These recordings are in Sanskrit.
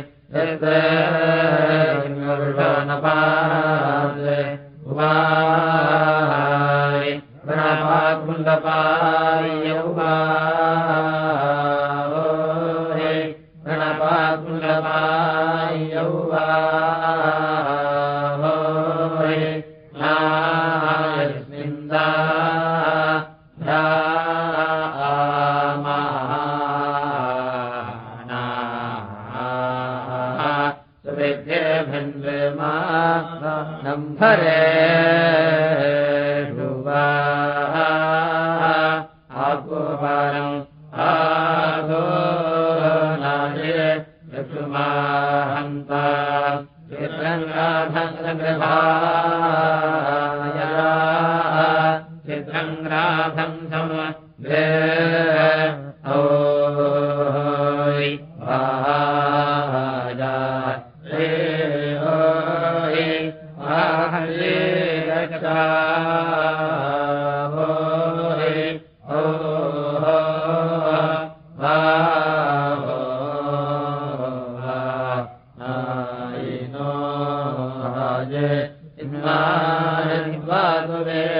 ये वा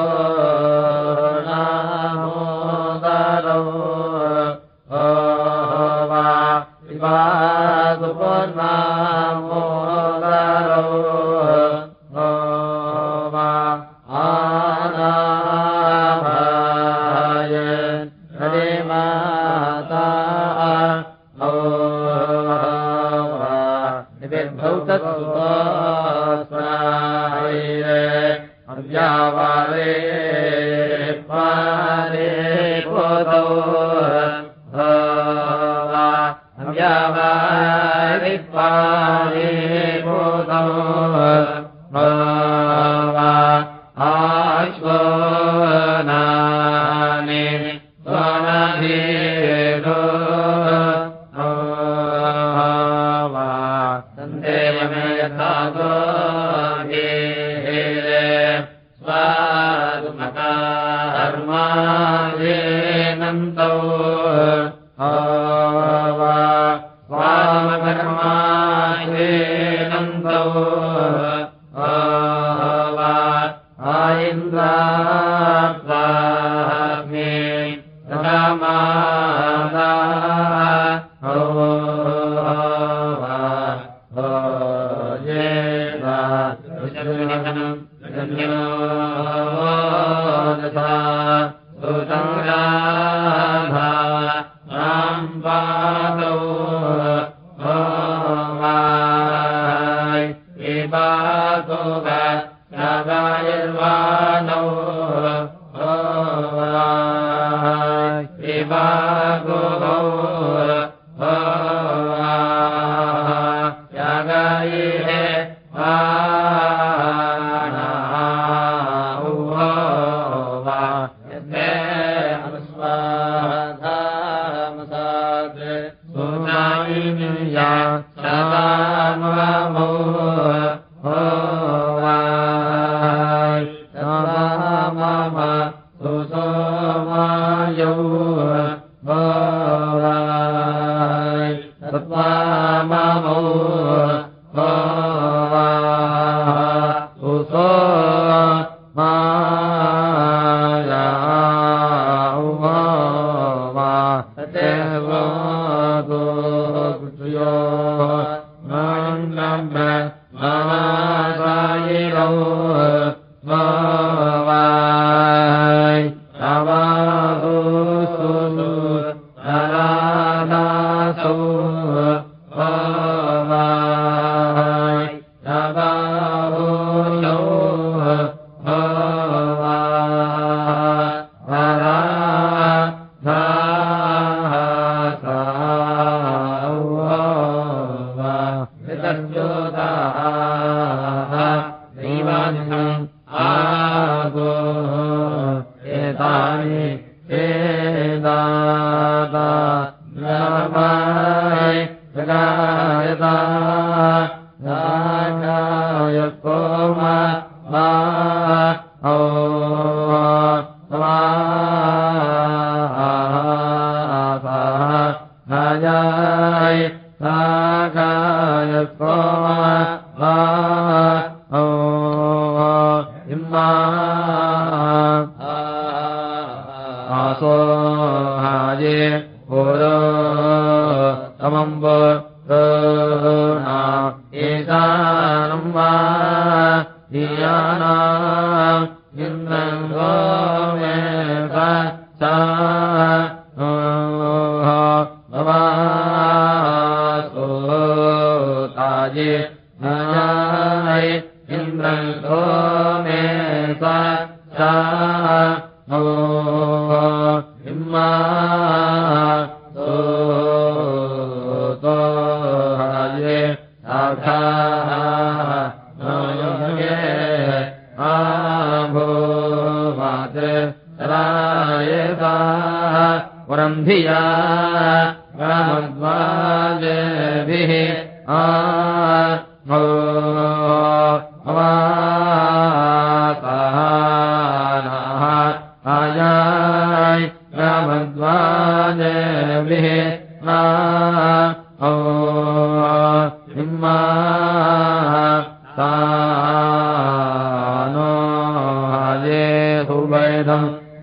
โก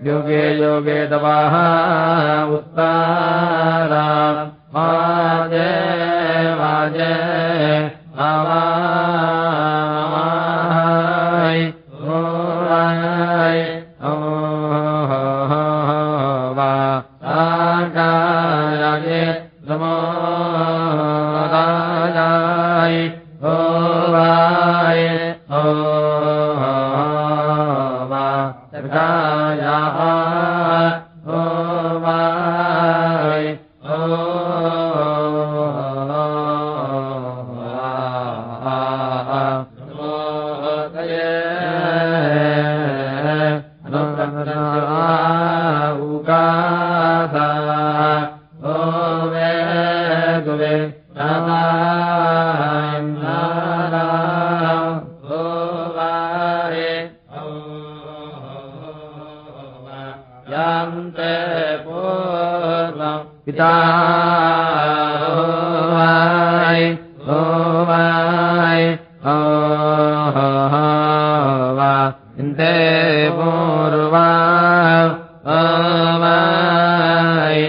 योगे योगे दवाः उत्तारा वाजे वाजे आवा वै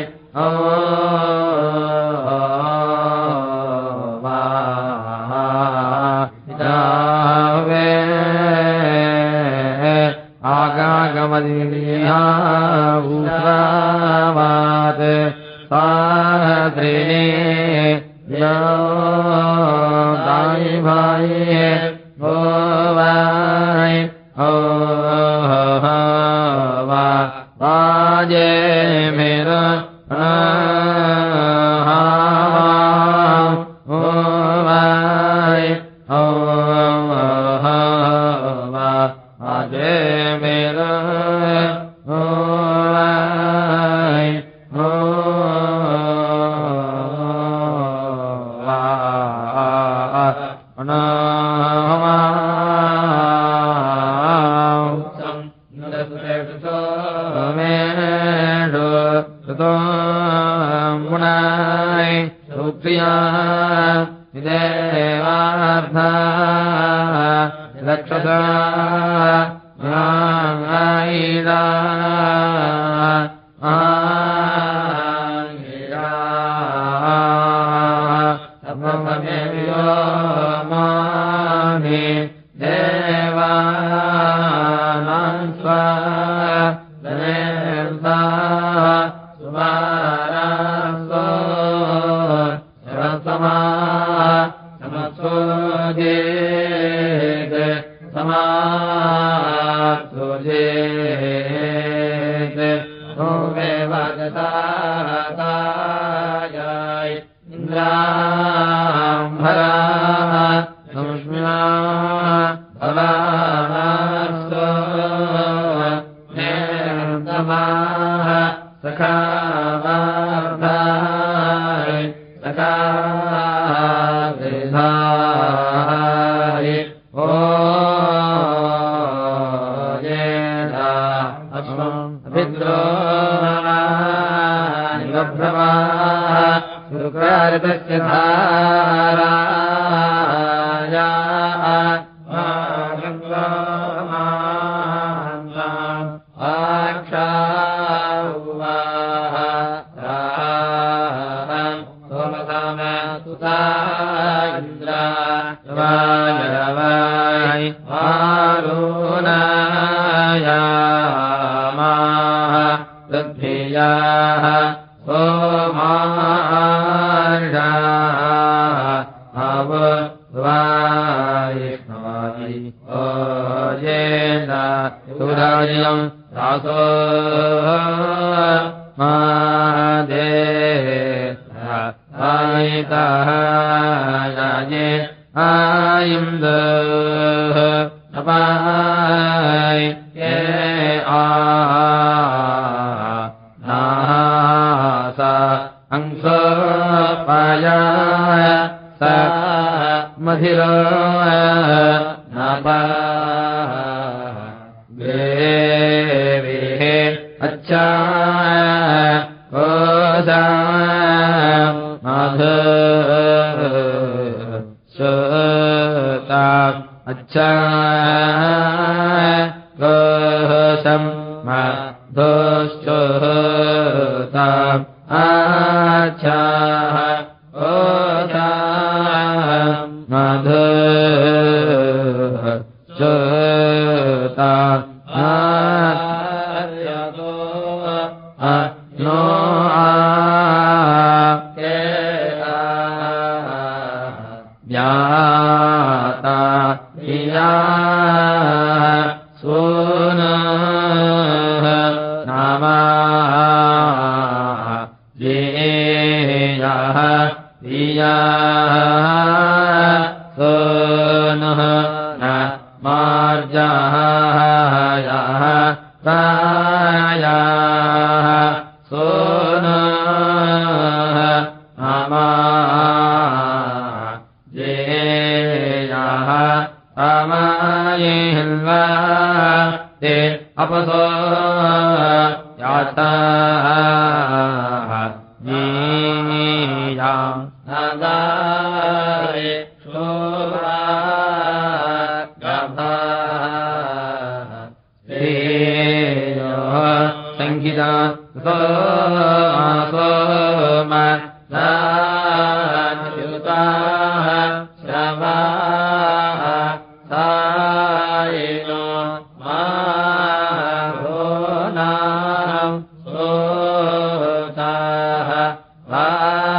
ओ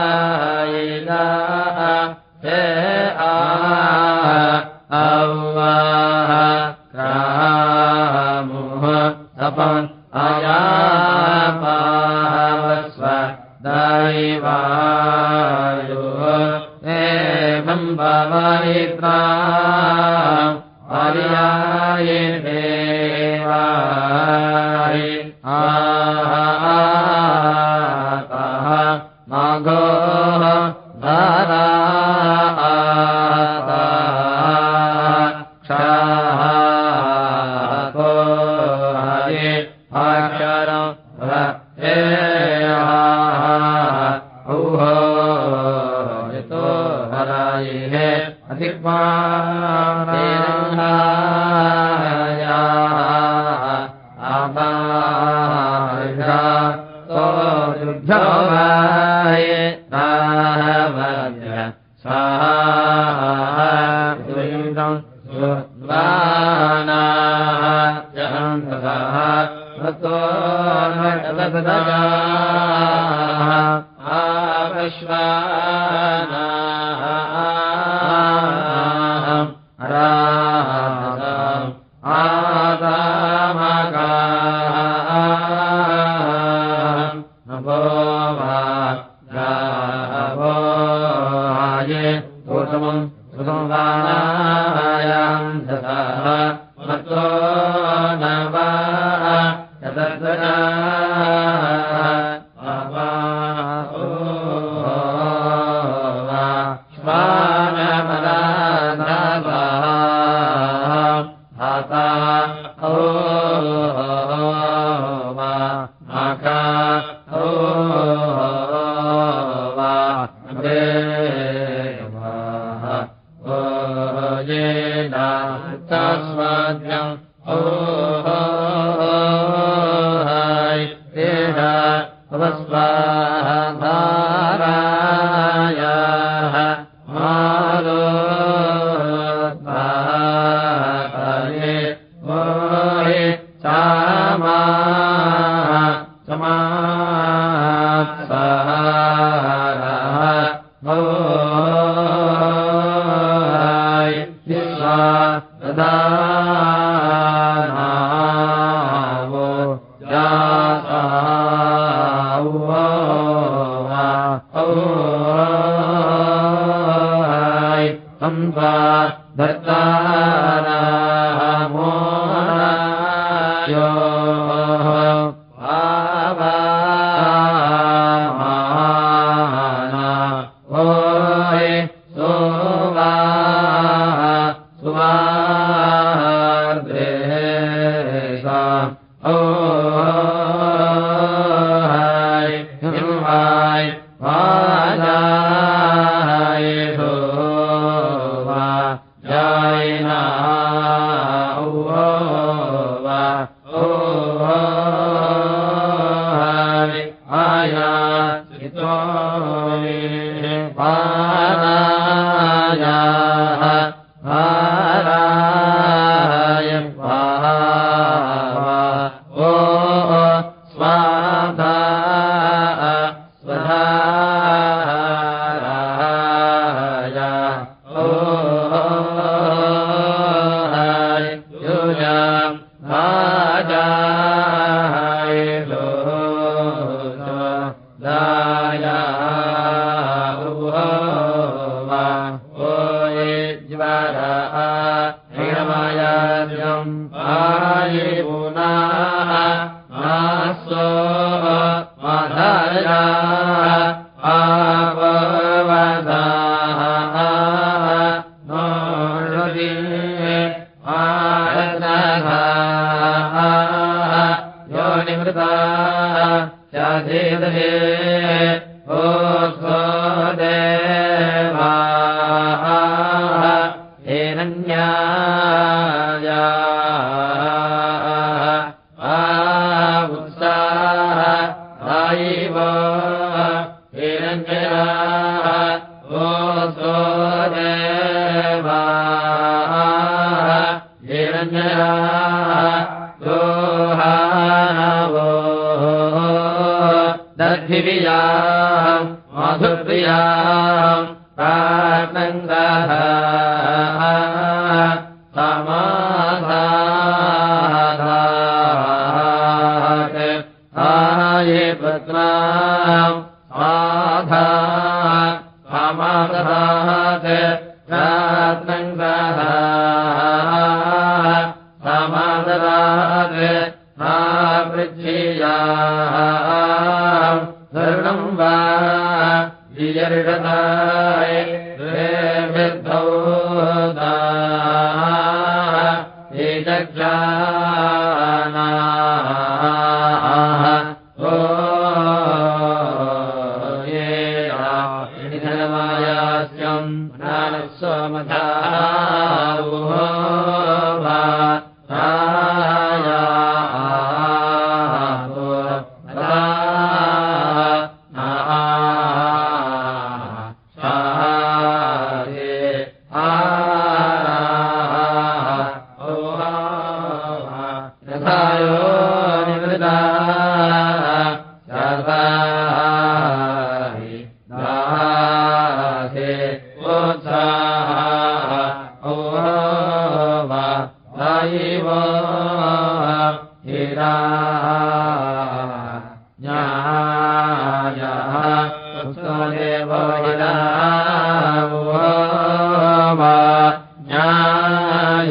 मादः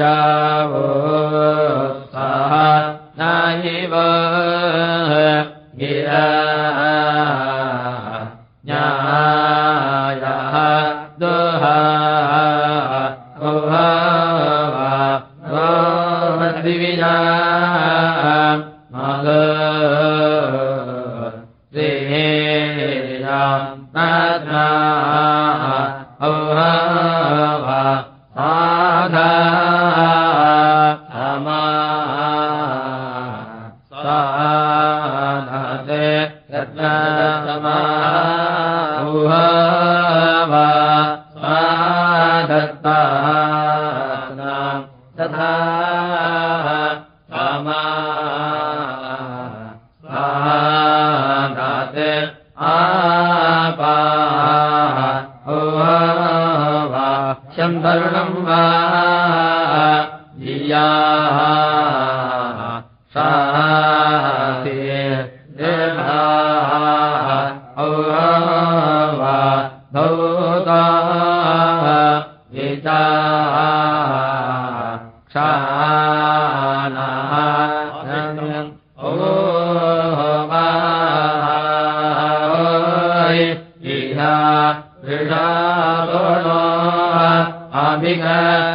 Ya. इहा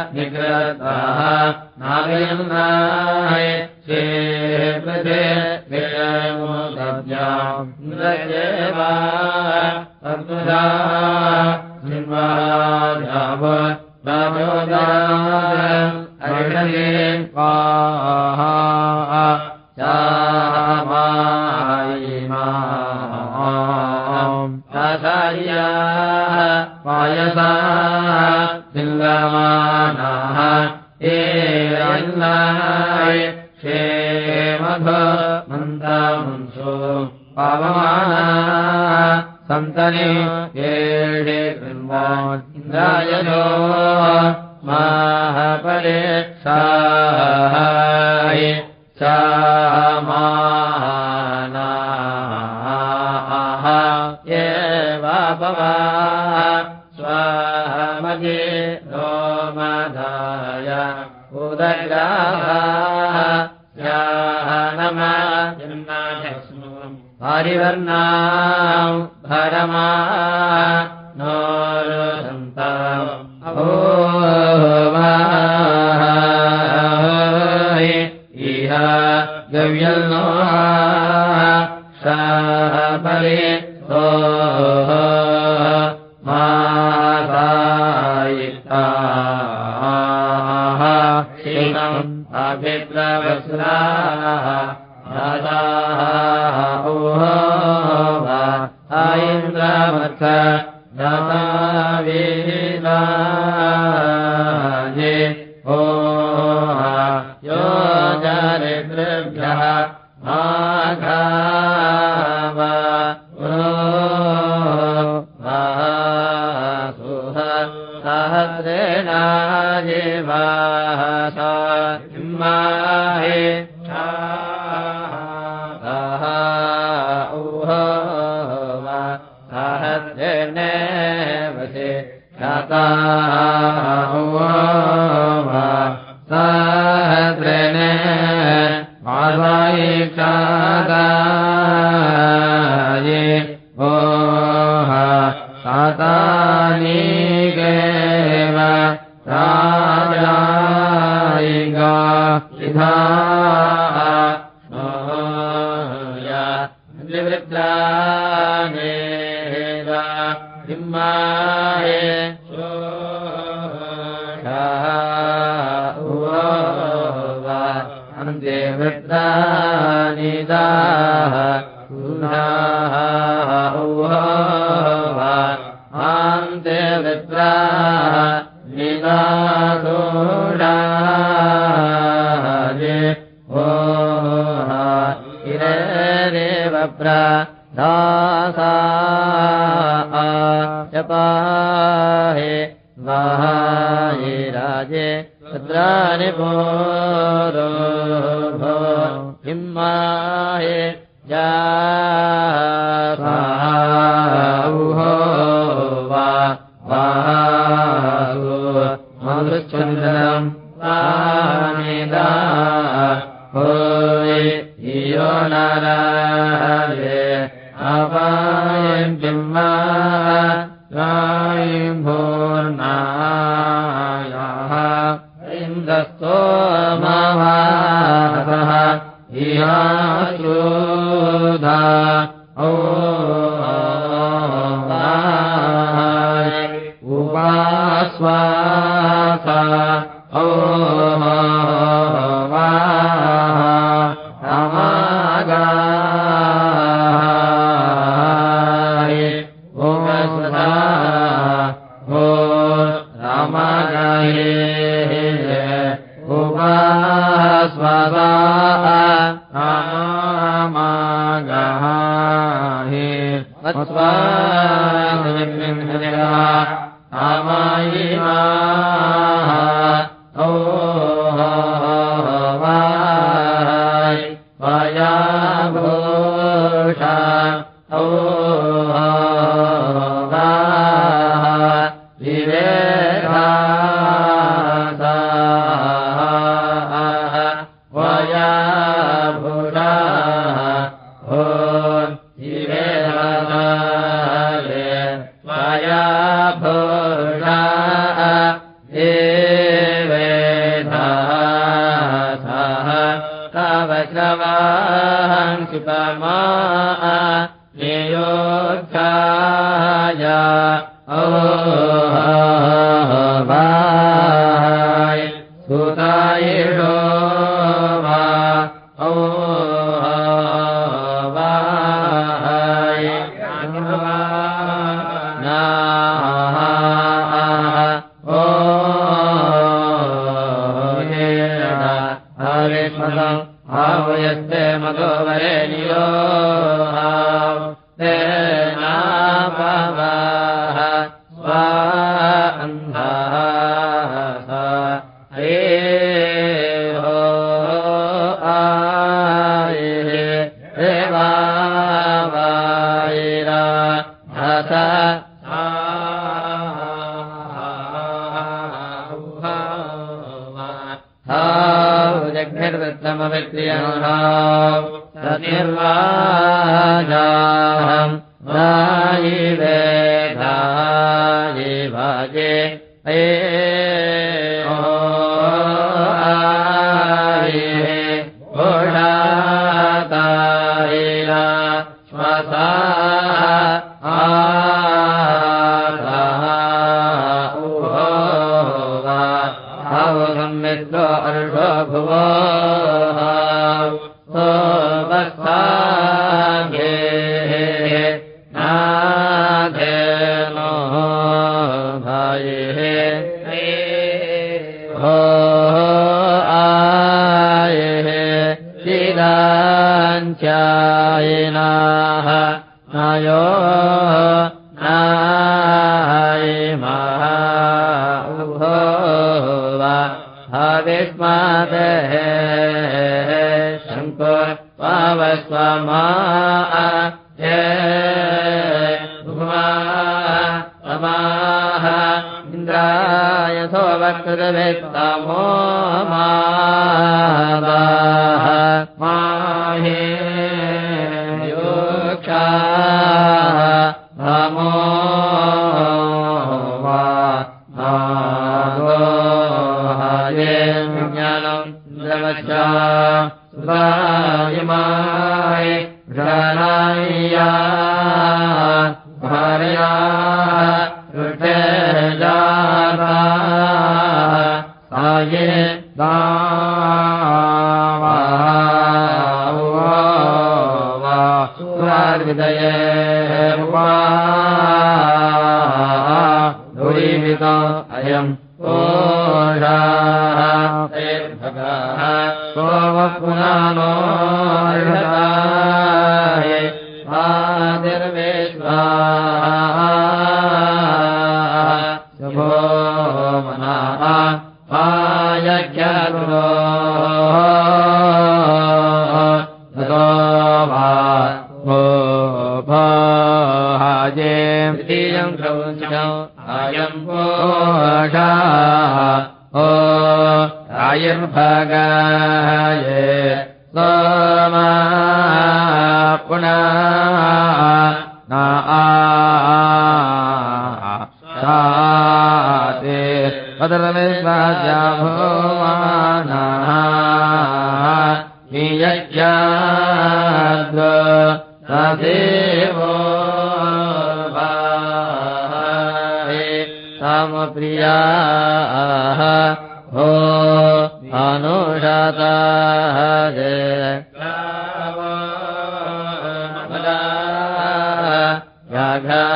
มา राजायिगा Krishna यो ओ वा सुरादयवारिमिता अयम् हा عذاب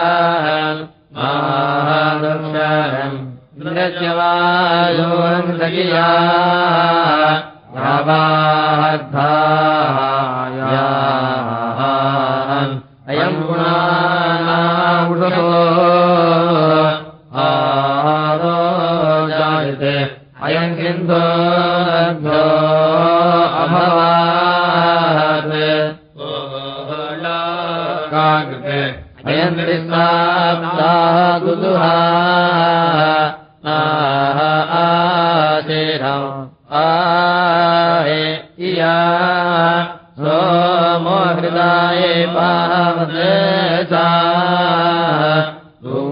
वा मिलाय पाचा तु